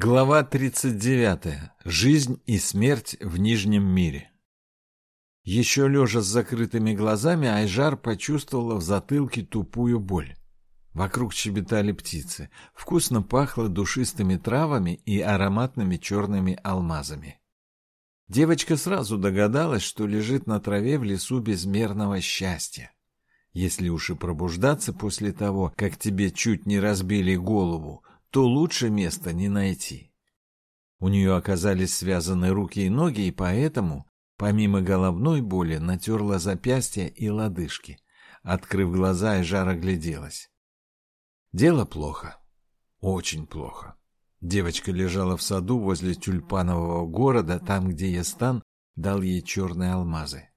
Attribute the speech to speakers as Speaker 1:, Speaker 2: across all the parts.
Speaker 1: Глава 39. Жизнь и смерть в Нижнем мире. Еще лежа с закрытыми глазами, Айжар почувствовала в затылке тупую боль. Вокруг щебетали птицы. Вкусно пахло душистыми травами и ароматными черными алмазами. Девочка сразу догадалась, что лежит на траве в лесу безмерного счастья. Если уж и пробуждаться после того, как тебе чуть не разбили голову, то лучше места не найти. У нее оказались связаны руки и ноги, и поэтому, помимо головной боли, натерла запястья и лодыжки. Открыв глаза, и жар огляделась. Дело плохо. Очень плохо. Девочка лежала в саду возле тюльпанового города, там, где Естан дал ей черные алмазы.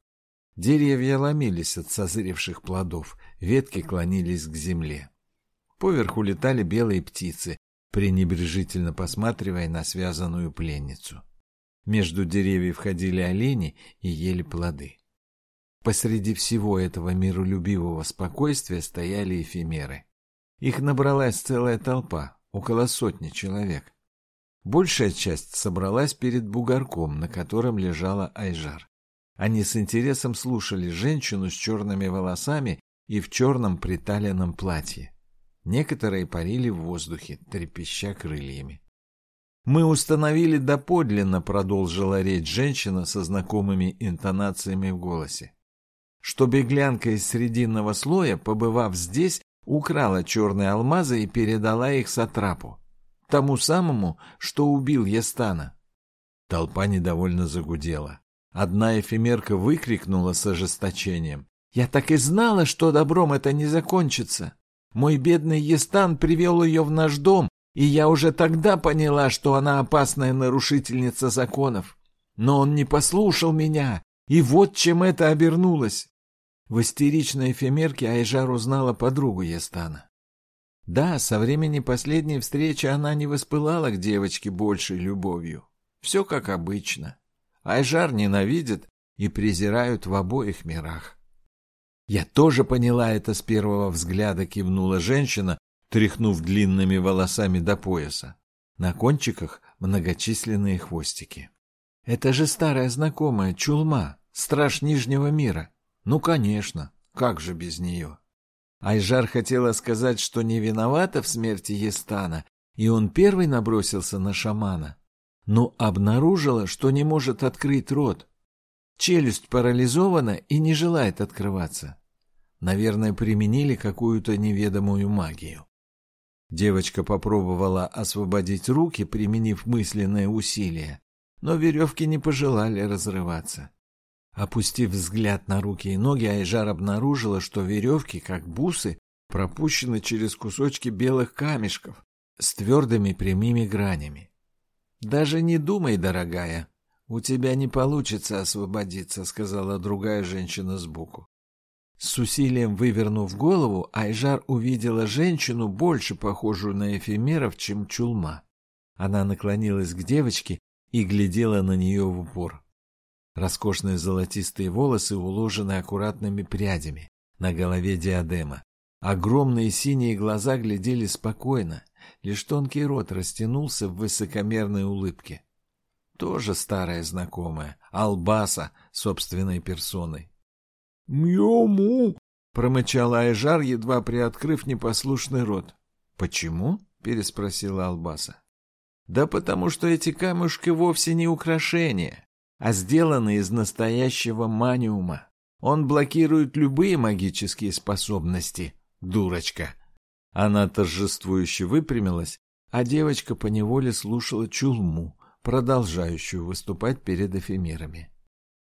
Speaker 1: Деревья ломились от созревших плодов, ветки клонились к земле. Поверху летали белые птицы, пренебрежительно посматривая на связанную пленницу. Между деревьев ходили олени и ели плоды. Посреди всего этого миролюбивого спокойствия стояли эфемеры. Их набралась целая толпа, около сотни человек. Большая часть собралась перед бугорком, на котором лежала Айжар. Они с интересом слушали женщину с черными волосами и в черном приталенном платье. Некоторые парили в воздухе, трепеща крыльями. «Мы установили доподлинно», — продолжила речь женщина со знакомыми интонациями в голосе, что беглянка из срединного слоя, побывав здесь, украла черные алмазы и передала их Сатрапу, тому самому, что убил Естана. Толпа недовольно загудела. Одна эфемерка выкрикнула с ожесточением. «Я так и знала, что добром это не закончится!» Мой бедный Естан привел ее в наш дом, и я уже тогда поняла, что она опасная нарушительница законов. Но он не послушал меня, и вот чем это обернулось. В истеричной эфемерке Айжар узнала подругу Естана. Да, со времени последней встречи она не воспылала к девочке большей любовью. Все как обычно. Айжар ненавидит и презирают в обоих мирах. Я тоже поняла это с первого взгляда, кивнула женщина, тряхнув длинными волосами до пояса. На кончиках многочисленные хвостики. Это же старая знакомая Чулма, страж Нижнего мира. Ну, конечно, как же без нее? Айжар хотела сказать, что не виновата в смерти Естана, и он первый набросился на шамана, но обнаружила, что не может открыть рот. Челюсть парализована и не желает открываться. Наверное, применили какую-то неведомую магию. Девочка попробовала освободить руки, применив мысленное усилие, но веревки не пожелали разрываться. Опустив взгляд на руки и ноги, Айжар обнаружила, что веревки, как бусы, пропущены через кусочки белых камешков с твердыми прямыми гранями. «Даже не думай, дорогая, у тебя не получится освободиться», — сказала другая женщина сбоку. С усилием вывернув голову, Айжар увидела женщину, больше похожую на эфемеров, чем чулма. Она наклонилась к девочке и глядела на нее в упор. Роскошные золотистые волосы уложены аккуратными прядями, на голове диадема. Огромные синие глаза глядели спокойно, лишь тонкий рот растянулся в высокомерной улыбке. Тоже старая знакомая, Албаса собственной персоной.
Speaker 2: «Мьому!»
Speaker 1: — промычал Айжар, едва приоткрыв непослушный рот. «Почему?» — переспросила Албаса. «Да потому что эти камушки вовсе не украшения, а сделаны из настоящего маниума. Он блокирует любые магические способности, дурочка». Она торжествующе выпрямилась, а девочка поневоле слушала чулму, продолжающую выступать перед эфемерами.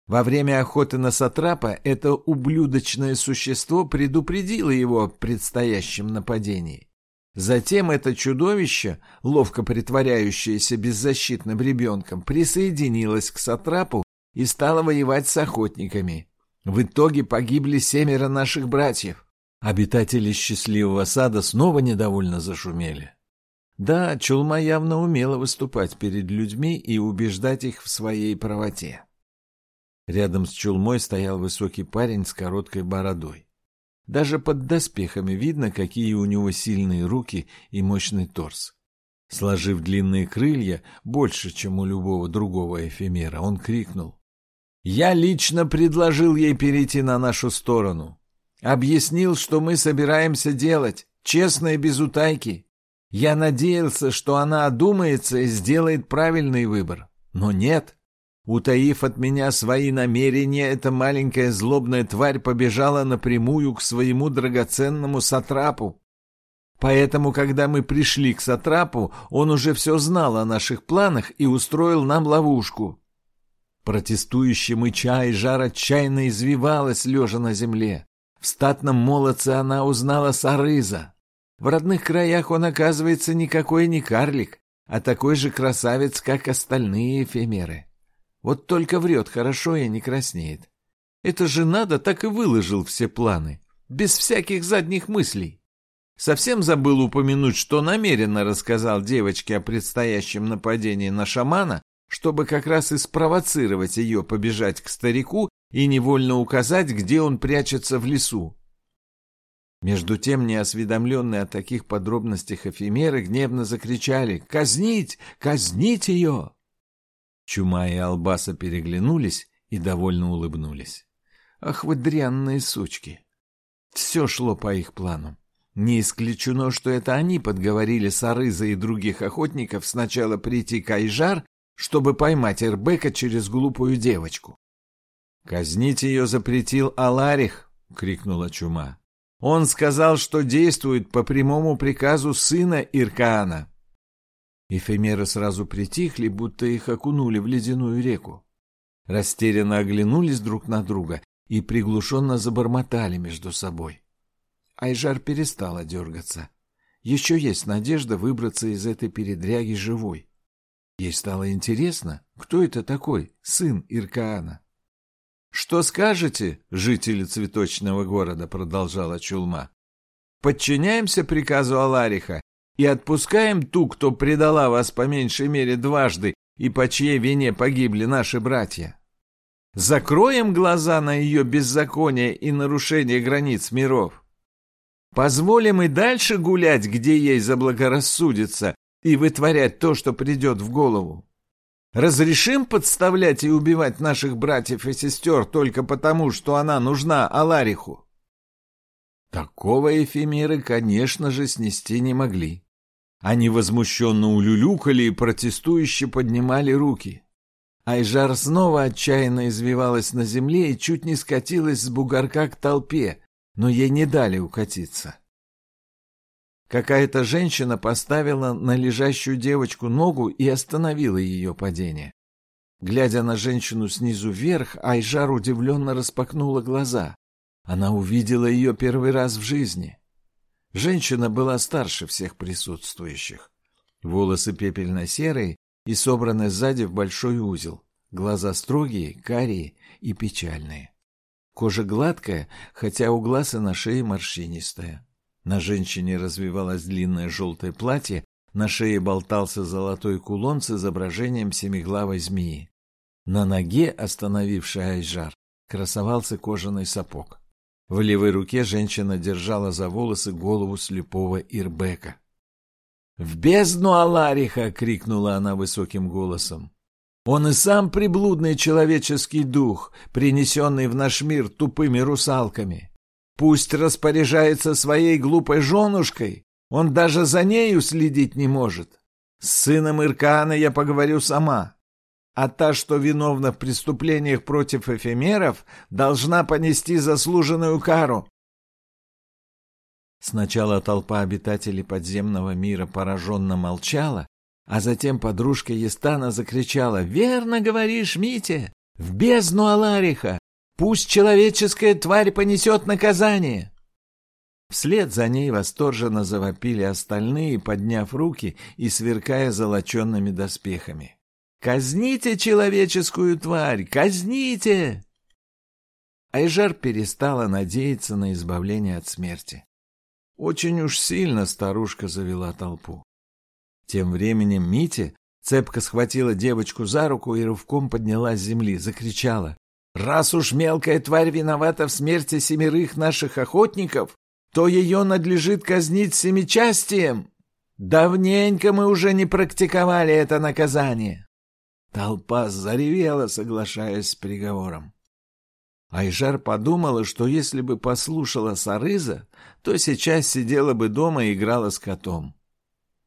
Speaker 1: Во время охоты на Сатрапа это ублюдочное существо предупредило его о предстоящем нападении. Затем это чудовище, ловко притворяющееся беззащитным ребенком, присоединилось к Сатрапу и стало воевать с охотниками. В итоге погибли семеро наших братьев. Обитатели счастливого сада снова недовольно зашумели. Да, Чулма явно умела выступать перед людьми и убеждать их в своей правоте. Рядом с чулмой стоял высокий парень с короткой бородой. Даже под доспехами видно, какие у него сильные руки и мощный торс. Сложив длинные крылья, больше, чем у любого другого эфемера, он крикнул. «Я лично предложил ей перейти на нашу сторону. Объяснил, что мы собираемся делать, честно и без утайки. Я надеялся, что она одумается и сделает правильный выбор. Но нет. Утаив от меня свои намерения, эта маленькая злобная тварь побежала напрямую к своему драгоценному сатрапу. Поэтому, когда мы пришли к Сатрапу, он уже все знал о наших планах и устроил нам ловушку. Протестующий мыча и жар отчаянно извивалась, лежа на земле. В статном молодце она узнала Сарыза. В родных краях он, оказывается, никакой не карлик, а такой же красавец, как остальные эфемеры. Вот только врет хорошо и не краснеет. Это же надо так и выложил все планы, без всяких задних мыслей. Совсем забыл упомянуть, что намеренно рассказал девочке о предстоящем нападении на шамана, чтобы как раз и спровоцировать ее побежать к старику и невольно указать, где он прячется в лесу. Между тем, неосведомленные о таких подробностях эфемеры гневно закричали «Казнить! Казнить ее!» Чума и Албаса переглянулись и довольно улыбнулись. «Ах вы дрянные сучки!» Все шло по их плану. Не исключено, что это они подговорили Сарыза и других охотников сначала прийти к Айжар, чтобы поймать Эрбека через глупую девочку. «Казнить ее запретил Аларих!» — крикнула чума. «Он сказал, что действует по прямому приказу сына Иркаана». Эфемеры сразу притихли, будто их окунули в ледяную реку. Растерянно оглянулись друг на друга и приглушенно забормотали между собой. Айжар перестала дергаться. Еще есть надежда выбраться из этой передряги живой. Ей стало интересно, кто это такой, сын Иркаана. «Что скажете, жители цветочного города?» — продолжала Чулма. «Подчиняемся приказу Алариха и отпускаем ту, кто предала вас по меньшей мере дважды и по чьей вине погибли наши братья. Закроем глаза на ее беззаконие и нарушение границ миров. Позволим и дальше гулять, где ей заблагорассудится, и вытворять то, что придет в голову. Разрешим подставлять и убивать наших братьев и сестер только потому, что она нужна Алариху? Такого эфемеры, конечно же, снести не могли. Они возмущенно улюлюкали и протестующе поднимали руки. Айжар снова отчаянно извивалась на земле и чуть не скатилась с бугорка к толпе, но ей не дали укатиться. Какая-то женщина поставила на лежащую девочку ногу и остановила ее падение. Глядя на женщину снизу вверх, Айжар удивленно распахнула глаза. Она увидела ее первый раз в жизни. Женщина была старше всех присутствующих. Волосы пепельно-серые и собраны сзади в большой узел. Глаза строгие, карие и печальные. Кожа гладкая, хотя у глаз и на шее морщинистая. На женщине развивалось длинное желтое платье, на шее болтался золотой кулон с изображением семиглавой змеи. На ноге, остановившей Айжар, красовался кожаный сапог. В левой руке женщина держала за волосы голову слепого Ирбека. «В бездну Алариха!» — крикнула она высоким голосом. Он и сам приблудный человеческий дух, принесенный в наш мир тупыми русалками. Пусть распоряжается своей глупой женушкой, он даже за нею следить не может. С сыном Иркана я поговорю сама. А та, что виновна в преступлениях против эфемеров, должна понести заслуженную кару. Сначала толпа обитателей подземного мира пораженно молчала, а затем подружка Естана закричала «Верно говоришь, Митя! В бездну Алариха! Пусть человеческая тварь понесет наказание!» Вслед за ней восторженно завопили остальные, подняв руки и сверкая золоченными доспехами. «Казните человеческую тварь! Казните!» Айжар перестала надеяться на избавление от смерти. Очень уж сильно старушка завела толпу. Тем временем Митя цепко схватила девочку за руку и рывком подняла с земли, закричала. «Раз уж мелкая тварь виновата в смерти семерых наших охотников, то ее надлежит казнить семичастием!» Давненько мы уже не практиковали это наказание. Толпа заревела, соглашаясь с приговором. Айжар подумала, что если бы послушала Сарыза, то сейчас сидела бы дома и играла с котом.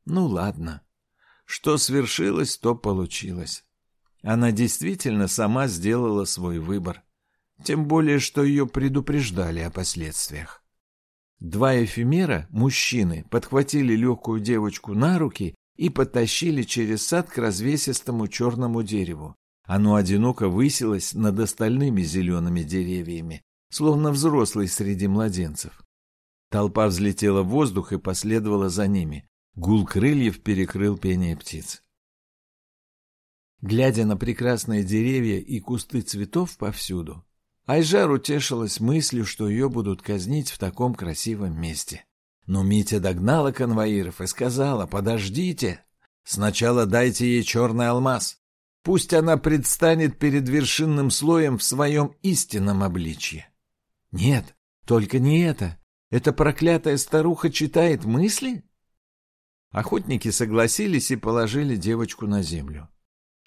Speaker 1: Ну ладно. Что свершилось, то получилось. Она действительно сама сделала свой выбор. Тем более, что ее предупреждали о последствиях. Два эфемера, мужчины, подхватили легкую девочку на руки и потащили через сад к развесистому черному дереву. Оно одиноко высилось над остальными зелеными деревьями, словно взрослый среди младенцев. Толпа взлетела в воздух и последовала за ними. Гул крыльев перекрыл пение птиц. Глядя на прекрасные деревья и кусты цветов повсюду, Айжар утешилась мыслью, что ее будут казнить в таком красивом месте. Но Митя догнала конвоиров и сказала, подождите, сначала дайте ей черный алмаз. Пусть она предстанет перед вершинным слоем в своем истинном обличье. Нет, только не это. Эта проклятая старуха читает мысли? Охотники согласились и положили девочку на землю.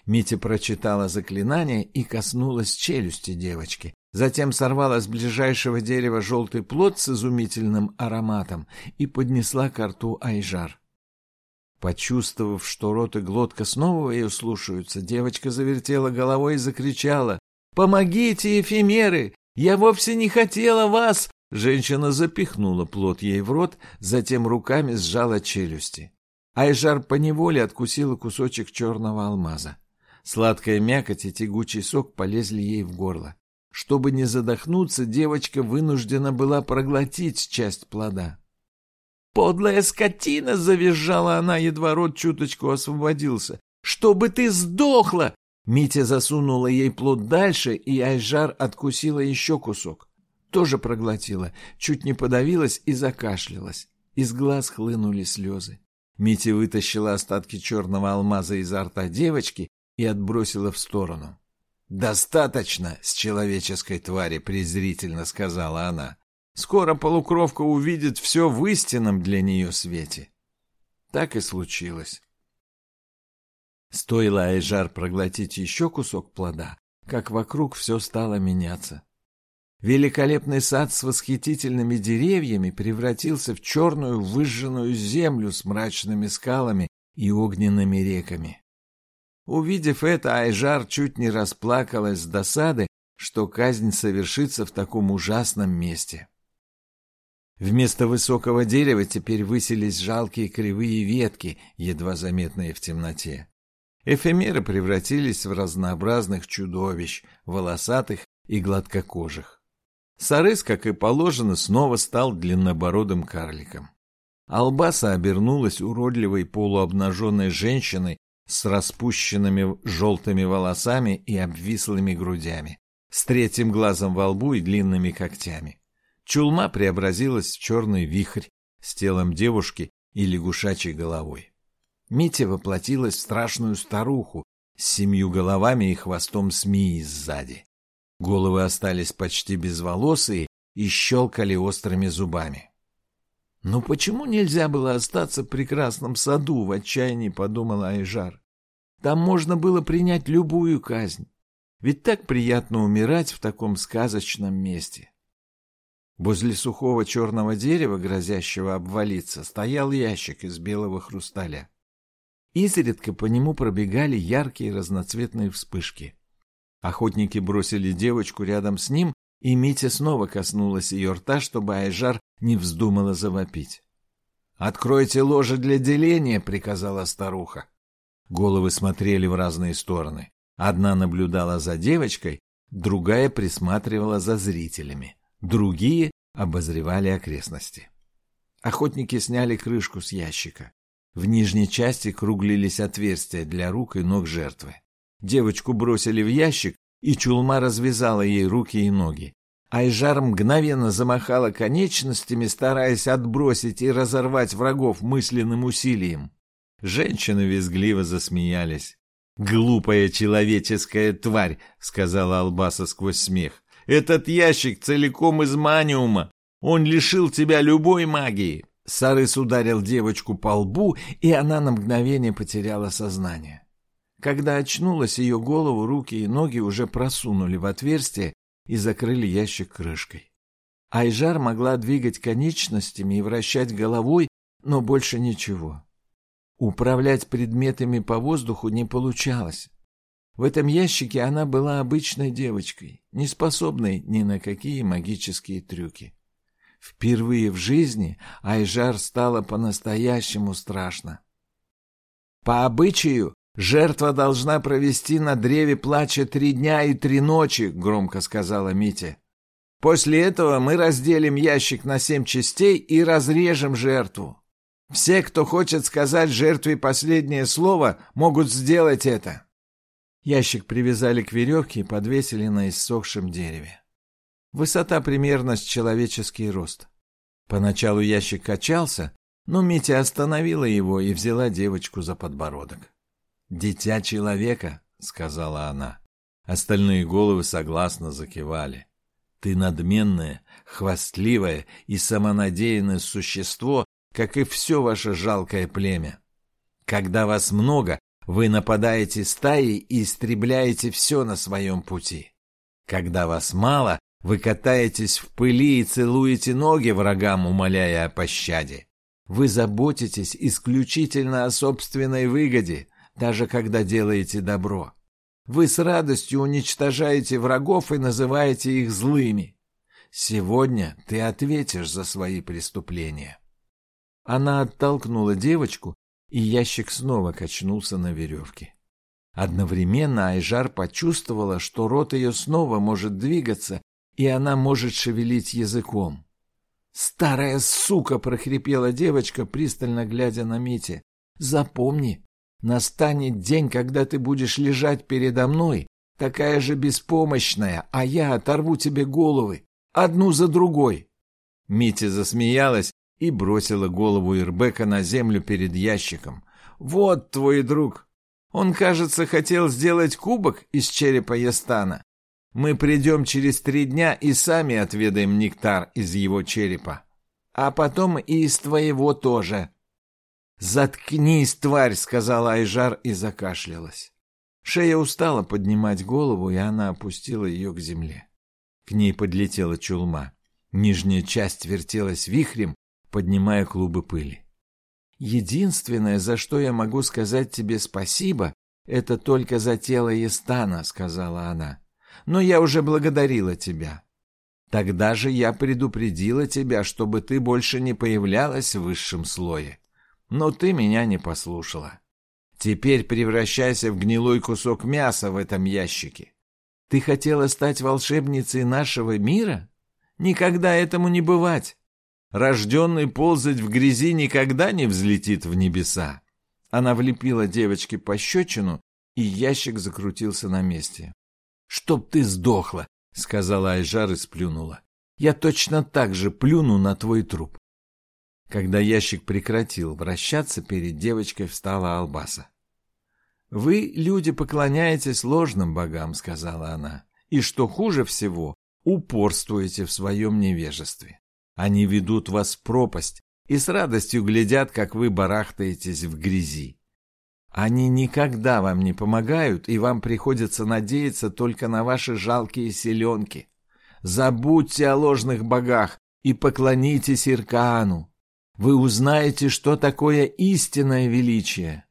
Speaker 1: Митя прочитала заклинание и коснулась челюсти девочки. Затем сорвала с ближайшего дерева желтый плод с изумительным ароматом и поднесла к рту Айжар. Почувствовав, что рот и глотка снова ее слушаются, девочка завертела головой и закричала. «Помогите, эфемеры! Я вовсе не хотела вас!» Женщина запихнула плод ей в рот, затем руками сжала челюсти. Айжар поневоле откусила кусочек черного алмаза. Сладкая мякоть и тягучий сок полезли ей в горло. Чтобы не задохнуться, девочка вынуждена была проглотить часть плода. «Подлая скотина!» — завизжала она, едва рот чуточку освободился. «Чтобы ты сдохла!» Митя засунула ей плод дальше, и Айжар откусила еще кусок. Тоже проглотила, чуть не подавилась и закашлялась. Из глаз хлынули слезы. Митя вытащила остатки черного алмаза изо рта девочки и отбросила в сторону. «Достаточно с человеческой твари», — презрительно сказала она. «Скоро полукровка увидит все в истинном для нее свете». Так и случилось. Стоило Айжар проглотить еще кусок плода, как вокруг все стало меняться. Великолепный сад с восхитительными деревьями превратился в черную выжженную землю с мрачными скалами и огненными реками. Увидев это, Айжар чуть не расплакалась с досады, что казнь совершится в таком ужасном месте. Вместо высокого дерева теперь высились жалкие кривые ветки, едва заметные в темноте. Эфемеры превратились в разнообразных чудовищ, волосатых и гладкокожих. Сарыс, как и положено, снова стал длиннобородым карликом. Албаса обернулась уродливой полуобнаженной женщиной с распущенными желтыми волосами и обвислыми грудями, с третьим глазом во лбу и длинными когтями. Чулма преобразилась в черный вихрь с телом девушки и лягушачьей головой. Митя воплотилась в страшную старуху с семью головами и хвостом змеи сзади. Головы остались почти безволосые и щелкали острыми зубами. «Ну почему нельзя было остаться в прекрасном саду?» — в отчаянии подумала Айжар. «Там можно было принять любую казнь. Ведь так приятно умирать в таком сказочном месте». Возле сухого черного дерева, грозящего обвалиться, стоял ящик из белого хрусталя. Изредка по нему пробегали яркие разноцветные вспышки. Охотники бросили девочку рядом с ним и Митя снова коснулась ее рта, чтобы Айжар не вздумала завопить. «Откройте ложе для деления», — приказала старуха. Головы смотрели в разные стороны. Одна наблюдала за девочкой, другая присматривала за зрителями. Другие обозревали окрестности. Охотники сняли крышку с ящика. В нижней части круглились отверстия для рук и ног жертвы. Девочку бросили в ящик, и чулма развязала ей руки и ноги. Айжар мгновенно замахала конечностями, стараясь отбросить и разорвать врагов мысленным усилием. Женщины визгливо засмеялись. «Глупая человеческая тварь!» — сказала Албаса сквозь смех. «Этот ящик целиком из маниума. Он лишил тебя любой магии. Сарыс ударил девочку по лбу, и она на мгновение потеряла сознание. Когда очнулась, ее голову, руки и ноги уже просунули в отверстие и закрыли ящик крышкой. Айжар могла двигать конечностями и вращать головой, но больше ничего. Управлять предметами по воздуху не получалось. В этом ящике она была обычной девочкой, не способной ни на какие магические трюки. Впервые в жизни Айжар стало по-настоящему страшно. По обычаю, жертва должна провести на древе плача три дня и три ночи, громко сказала Митя. После этого мы разделим ящик на семь частей и разрежем жертву. Все, кто хочет сказать жертве последнее слово, могут сделать это. Ящик привязали к веревке и подвесили на иссохшем дереве. Высота примерно с человеческий рост. Поначалу ящик качался, но Митя остановила его и взяла девочку за подбородок. «Дитя человека», — сказала она. Остальные головы согласно закивали. «Ты надменное, хвастливое и самонадеянное существо, как и все ваше жалкое племя. Когда вас много, вы нападаете стаей и истребляете все на своем пути. Когда вас мало, вы катаетесь в пыли и целуете ноги врагам, умоляя о пощаде. Вы заботитесь исключительно о собственной выгоде, даже когда делаете добро. Вы с радостью уничтожаете врагов и называете их злыми. Сегодня ты ответишь за свои преступления. Она оттолкнула девочку и ящик снова качнулся на веревке. Одновременно Айжар почувствовала, что рот ее снова может двигаться, и она может шевелить языком. «Старая сука!» — прохрипела девочка, пристально глядя на Мити. «Запомни, настанет день, когда ты будешь лежать передо мной, такая же беспомощная, а я оторву тебе головы, одну за другой». Мити засмеялась и бросила голову Ирбека на землю перед ящиком. «Вот твой друг! Он, кажется, хотел сделать кубок из черепа Ястана. Мы придем через три дня и сами отведаем нектар из его черепа. А потом и из твоего тоже». «Заткнись, тварь!» — сказала Айжар и закашлялась. Шея устала поднимать голову, и она опустила ее к земле. К ней подлетела чулма. Нижняя часть вертелась вихрем, поднимая клубы пыли. «Единственное, за что я могу сказать тебе спасибо, это только за тело Естана», — сказала она. «Но я уже благодарила тебя. Тогда же я предупредила тебя, чтобы ты больше не появлялась в высшем слое. Но ты меня не послушала. Теперь превращайся в гнилой кусок мяса в этом ящике. Ты хотела стать волшебницей нашего мира? Никогда этому не бывать рожденный ползать в грязи никогда не взлетит в небеса. Она влепила девочке пощечину, и ящик закрутился на месте. «Чтоб ты сдохла!» — сказала Айжар и сплюнула. «Я точно так же плюну на твой труп». Когда ящик прекратил вращаться, перед девочкой встала Албаса. «Вы, люди, поклоняетесь ложным богам», — сказала она, «и, что хуже всего, упорствуете в своем невежестве. Они ведут вас в пропасть и с радостью глядят, как вы барахтаетесь в грязи. Они никогда вам не помогают, и вам приходится надеяться только на ваши жалкие селенки. Забудьте о ложных богах и поклонитесь Иркаану. Вы узнаете, что такое истинное величие.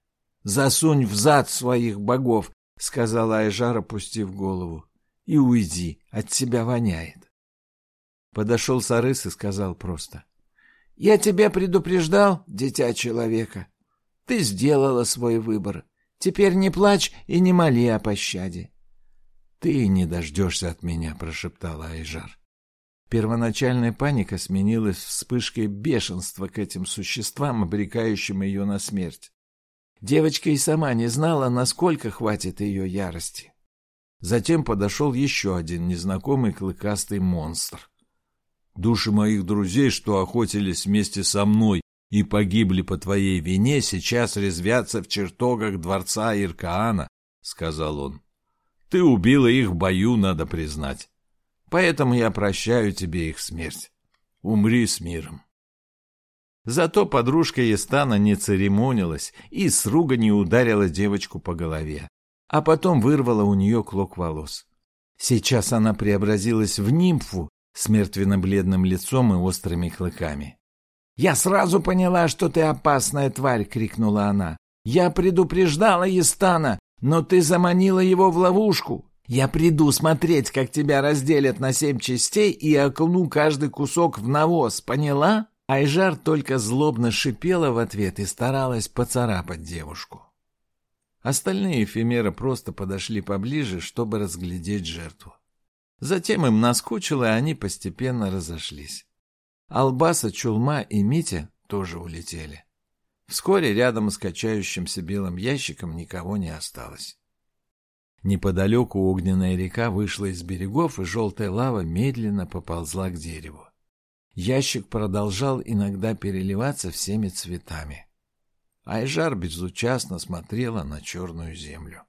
Speaker 1: Засунь в зад своих богов, — сказала Айжар, опустив голову, — и уйди, от тебя воняет. Подошел Сарыс и сказал просто. «Я тебя предупреждал, дитя человека. Ты сделала свой выбор. Теперь не плачь и не моли о пощаде». «Ты не дождешься от меня», — прошептала Айжар. Первоначальная паника сменилась вспышкой бешенства к этим существам, обрекающим ее на смерть. Девочка и сама не знала, насколько хватит ее ярости. Затем подошел еще один незнакомый клыкастый монстр. Души моих друзей, что охотились вместе со мной и погибли по твоей вине, сейчас резвятся в чертогах дворца Иркаана, — сказал он. Ты убила их в бою, надо признать. Поэтому я прощаю тебе их смерть. Умри с миром. Зато подружка Естана не церемонилась и с руганью ударила девочку по голове, а потом вырвала у нее клок волос. Сейчас она преобразилась в нимфу с мертвенно-бледным лицом и острыми клыками. «Я сразу поняла, что ты опасная тварь!» — крикнула она. «Я предупреждала Естана, но ты заманила его в ловушку. Я приду смотреть, как тебя разделят на семь частей и окуну каждый кусок в навоз, поняла?» Айжар только злобно шипела в ответ и старалась поцарапать девушку. Остальные эфемеры просто подошли поближе, чтобы разглядеть жертву. Затем им наскучило, и они постепенно разошлись. Албаса, Чулма и Митя тоже улетели. Вскоре рядом с качающимся белым ящиком никого не осталось. Неподалеку огненная река вышла из берегов, и желтая лава медленно поползла к дереву. Ящик продолжал иногда переливаться всеми цветами. Айжар безучастно смотрела на черную землю.